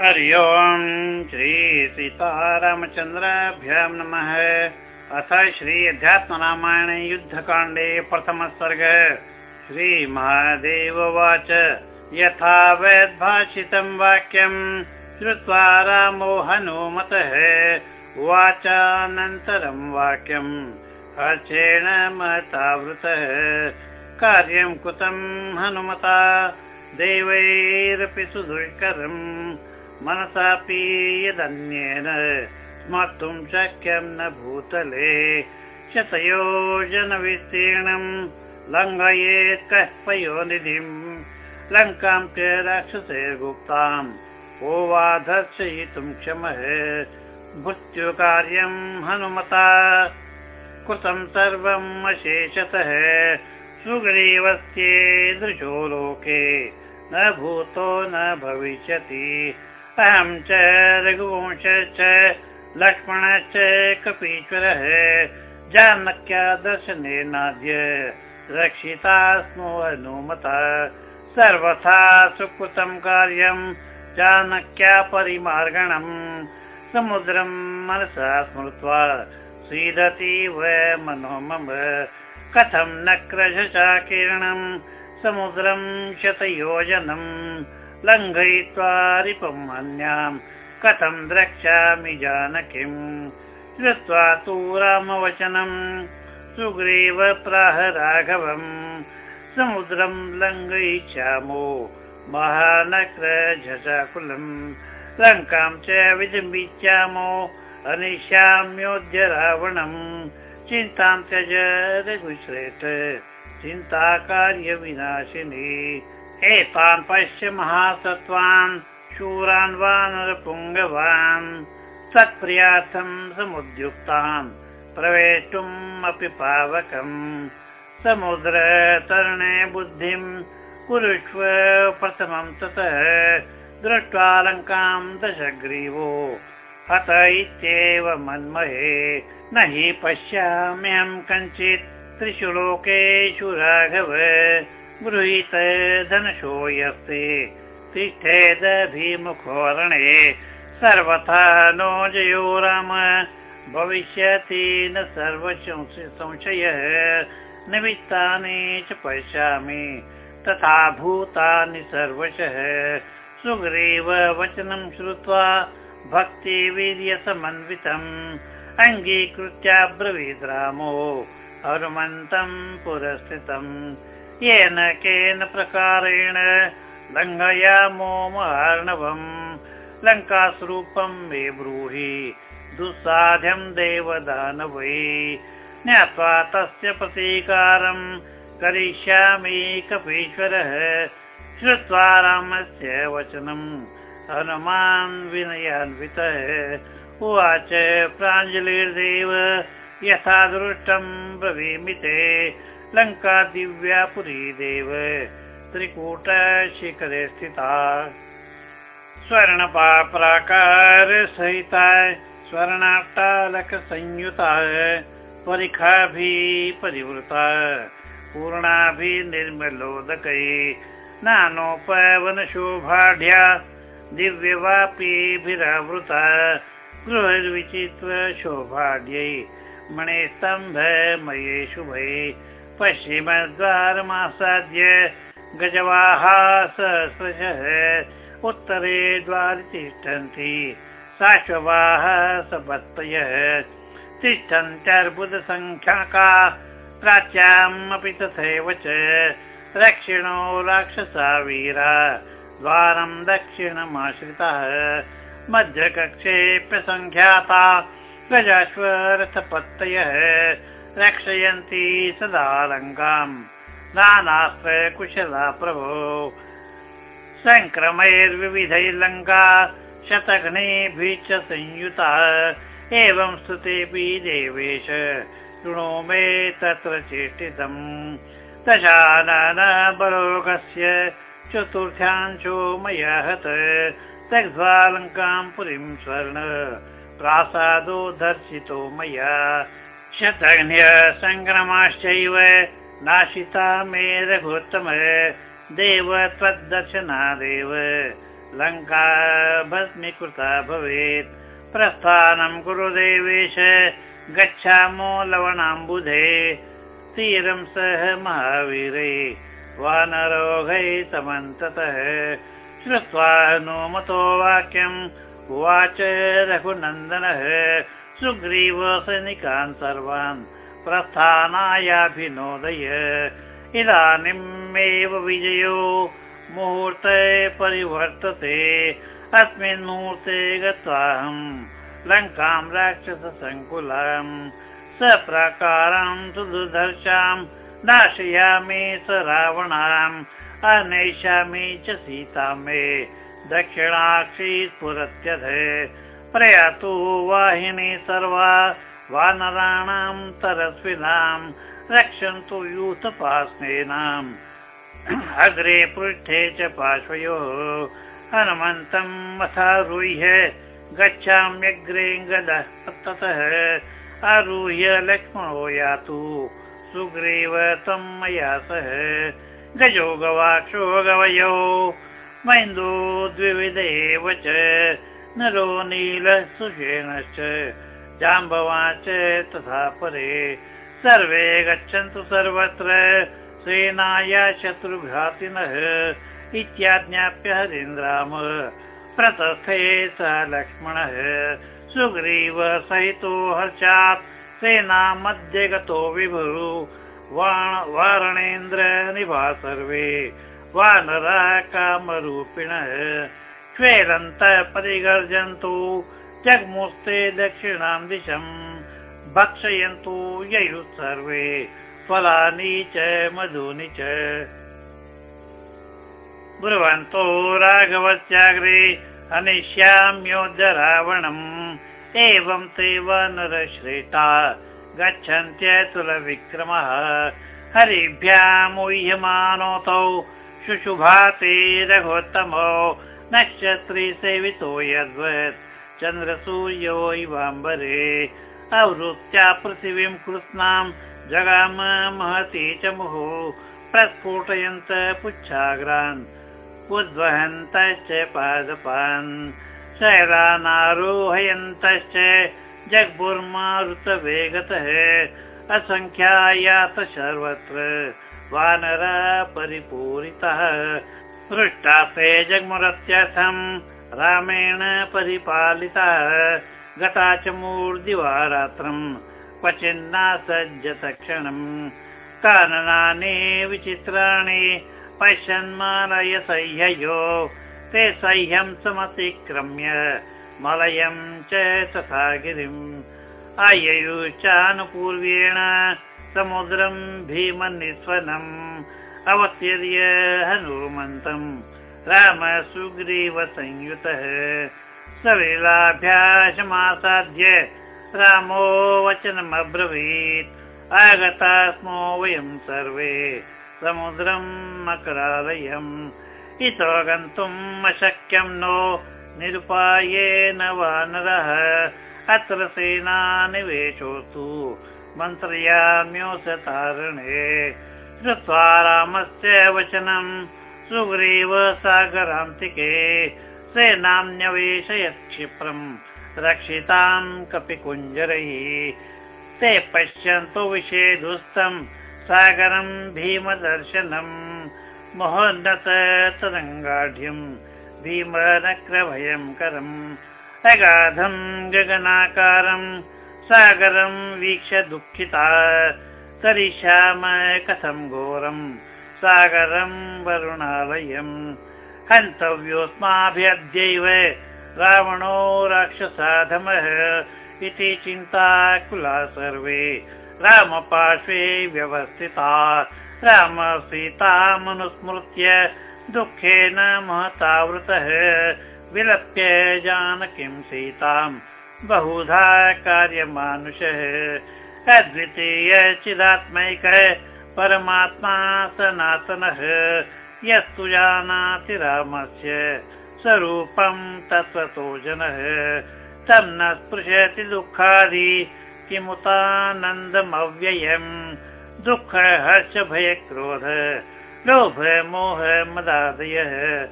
हरि ओम् श्री सीतारामचन्द्राभ्यां नमः। अथ श्री अध्यात्मरामायणे युद्धकाण्डे प्रथमः सर्गः। श्रीमहादेव यथा वैद्भाषितं वाक्यं श्रुत्वा रामो हनुमतः। उवाचानन्तरं वाक्यं हर्षेण महतावृतः। कार्यं कृतं हनुमता? देवैरपि सुदुष्करम् मनसापि यदन्येन स्मर्तुं शक्यं न भूतले। शतयोजनविस्तीर्णं लङ्घयेत् कः पयोनिधिं लङ्कां च राक्षसैर्गुप्तां को वा दर्शयितुं क्षमः मृत्युकार्यं हनुमता कृतं सर्वम् अशेषतः। सुग्रीवस्येदृशो लोके न भूतो न भविष्यति अहं च रघुवंशश्च लक्ष्मणश्च कपीश्वरः जानक्या दर्शनेनाद्य रक्षिता स्मो हनुमता। सर्वथा सुकृतं कार्यं जानक्या परिमार्गणम् समुद्रं मनसा स्मृत्वा सीदति व मनो मम कथं न क्रशचाकिरणम् समुद्रं शतयोजनम् लङ्घयित्वा रिपुं अन्यां कथं द्रक्ष्यामि जानकीम्? श्रुत्वा तु रामवचनम् सुग्रीव प्राह राघवम् समुद्रं लङ्घयिष्यामो महानक्र झषाकुलम् लङ्कां च विजृम्बिष्यामो अनिष्याम्योऽद्य रावणम् चिन्तां त्यज रघुश्रेष्ठ। चिन्ता कार्यविनाशिनी एतान् पश्य महासत्त्वान् शूरान् वानरपुङ्गवान् सत्प्रियार्थं समुद्युक्तान् प्रवेष्टुम् अपि पावकम्। समुद्रतरणे बुद्धिं कुरुष्व प्रथमं ततः दृष्ट्वा लङ्कां दशग्रीवो। हत इत्येव मन्महे न हि पश्याम्यहं कञ्चित् त्रिषु लोकेषु राघव गृहीत धनशो यस्ते तिष्ठेदभिमुखोरणे सर्वथा नो जयो राम भविष्यति न सर्व संशयः निमित्तानि च पश्यामि तथा भूतानि सर्वशः। सुग्रीव वचनं श्रुत्वा भक्तिवीर्यसमन्वितम् अङ्गीकृत्याब्रवीद् रामो हनुमन्तं पुरस्थितम् येन केन प्रकारेण लङ्घयामो महार्णवम् लङ्कास्वरूपं मे ब्रूहि दुस्साध्यं देवदानवै। ज्ञात्वा तस्य प्रतीकारं करिष्यामि कपीश्वरः श्रुत्वा रामस्य वचनम् हनुमान् विनयान्वितः। उवाच प्राञ्जलिर्देव यथा दृष्टं ब्रवीमिते लङ्का दिव्या पुरी देव त्रिकूटशिखरे स्थिता। स्वर्णपाप्राकार सहिता स्वर्णाट्टालकसंयुता परिखाभिः परिवृता पूर्णाभिर्निर्मलोदकै नानोपवनशोभाढ्या। दिव्यवापीभिरावृता। गृहविचित्र शोभाढ्यै मणिस्तम्भमये शुभै पश्चिमद्वारमासाद्य गजवाः सहस्रशः उत्तरे द्वारि तिष्ठन्ति। साश्ववाः सपत्तयः। तिष्ठन्त्यर्बुदसङ्ख्याका प्राच्यामपि तथैव च। दक्षिणो राक्षसा वीरा। द्वारं दक्षिणमाश्रितः। मध्यकक्षेऽप्यसङ्ख्याता गजाश्वरथपत्तयः रक्षयन्ति सदा लङ्काम् नानास्त्रकुशला प्रभो। सङ्क्रमैर्विविधैर्लङ्का शतघ्नेभिः च संयुता। एवं स्तुतेऽपि देवेश। शृणो मे तत्र चेष्टितम्। दशाननबलोकस्य चतुर्थ्यांशो मया हत। लङ्कां पुरीं स्वर्ण। प्रासादो दर्शितो मया शतघ्न्य सङ्ग्रमाश्चैव नाशिता मे रघुत्तम देव त्वद्दर्शनादेव लङ्का भस्मीकृता भवेत्। प्रस्थानं कुरु देवेश गच्छामो लवणाम्बुधे। तीरं सह महावीरे। वानरोघै समन्ततः श्रुत्वा हनुमतो वाक्यम् उवाच रघुनन्दनः सुग्रीव सैनिकान् सर्वान् प्रस्थानायाभिनोदय। इदानीमेव विजयो मुहूर्ते परिवर्तते। अस्मिन् मुहूर्ते गत्वाहम् लङ्कां राक्षससङ्कुलम् सप्रकारं सुदुर्धर्षां नाशयामि स रावणाम् अनेष्यामि च सीता मे दक्षिणाक्षी स्फुरत्यथ प्रयातु वाहिनी सर्वा वानराणां तरस्विनां रक्षन्तु यूथपास्नेनाम् अग्रे पृष्ठे च पार्श्वयोः हनुमन्तम् अथारुह्य गच्छाम्यग्रे गदः आरुह्य लक्ष्मणो यातु सुग्रीव त्वं मया सह। गजो गवाक्षो गवयो मैन्दो द्विविधेव च नरो नीलः सुषेणश्च च तथा परे। सर्वे गच्छन्तु सर्वत्र सेनाया शत्रुघातिनः इत्याज्ञाप्य हरीन्द्राम। प्रतस्थे स लक्ष्मणः सुग्रीव सहितो हर्षात् सेना मध्ये गतो विभु। वारणेन्द्र निभा सर्वे। वानरा कामरूपिणः श्वेरन्तः परिगर्जन्तु। जग्मुस्ते दक्षिणां दिशम् भक्षयन्तु ययुः सर्वे। फलानि च मधूनि च। ब्रुवन्तो राघवस्याग्रे अनिष्याम्योद्य रावणम् एवं ते वानरश्रेष्ठा गच्छन्त्यतुलविक्रमः हरिभ्यामुह्यमानोऽतौ शुशुभाते रघोत्तमो नक्षत्री सेवितो यद्वत्। चन्द्रसूर्यो इवाम्बरे आवृत्या पृथिवीं कृत्स्नां जगाम महती च मुहुः प्रस्फुटयन्त पुच्छाग्रान् उद्वहन्तश्च पादपान् शैलानारोहयन्तश्च जग्बुर्मारुतवेगतः असङ्ख्यायात सर्वत्र वानरा परिपूरितः पृष्टासे जग्मुरत्यर्थम् रामेण परिपालितः। गता च मूर्दिवारात्रम् क्वचिन्नासज्ज तक्षणम् काननानि विचित्राणि पश्यन्मालय सह्ययो। ते सह्यं समतिक्रम्य मलयं च तथा गिरिम् आययुश्चानुपूर्वेण समुद्रं भीमनिस्वनम् अवतीर्य हनुमन्तम् राम सुग्रीव संयुतः सलिलाभ्यासमासाद्य रामो वचनमब्रवीत्। आगता स्मो वयं सर्वे समुद्रं मकरालयम्। इतो गन्तुम् अशक्यं नो निरुपायेन वानरः। अत्र सेनानिवेशोऽस्तु मन्त्रयाम्योऽसतारणे श्रुत्वा रामस्य वचनम्। सुग्रीव सागरान्तिके सेनान्यवेशयत् क्षिप्रम् रक्षिताम् कपिकुञ्जरैः। ते पश्यन्तु विषेदुस्तम् सागरम् भीमदर्शनम् महोन्नत तरङ्गाढ्यम् भीमनक्रभयङ्करम् अगाधम् गगनाकारम्। सागरम् वीक्ष्य दुःखिता करिष्याम कथम् घोरम् सागरम् वरुणालयम् हन्तव्योऽस्माभिद्यैव रावणो राक्षसाधमः इति चिन्ताकुला सर्वे। रामपार्श्वे व्यवस्थिता। राम सीतामनुस्मृत्य दुःखेन महतावृतः। विलप्य जानकीं सीताम् बहुधा कार्यमानुषः अद्वितीय चिदात्मैकः परमात्मा सनातनः। यस्तु जानाति रामस्य स्वरूपं तत्त्वतो जनः। तं न स्पृशति दुःखादि किमुतानन्दमव्ययम्। दुःख हर्ष भय क्रोध लोभ मोह मदादयः।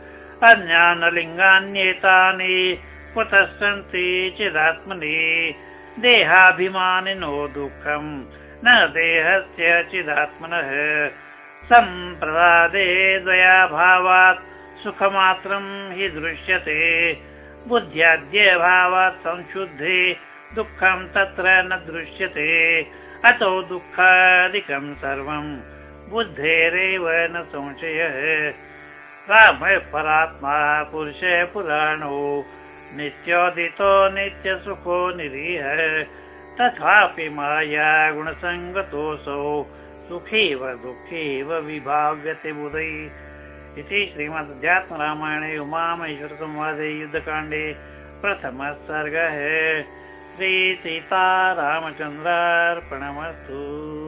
अन्यानलिङ्गान्येतानि कुतः सन्ति चिदात्मनि देहाभिमानिनो दुःखम्। न देहस्य चिदात्मनः। सम्प्रदादे द्वयाभावात् सुखमात्रं हि दृश्यते। बुद्ध्याद्यभावात् संशुद्धे दुःखं तत्र न दृश्यते। अतो दुःखादिकं सर्वं बुद्धेरेव न संशयः। रामः परात्मा पुरुषः पुराणो नित्योदितो नित्यसुखो निरीह तथापि माया गुणसङ्गतोऽसौ सुखीव दुःखीव विभाव्यते बुधै। इति श्रीमदध्यात्मरामायणे उमामहेश्वरसंवादे युद्धकाण्डे प्रथमः सर्गः। श्रीसीतारामचन्द्रार्पणमस्तु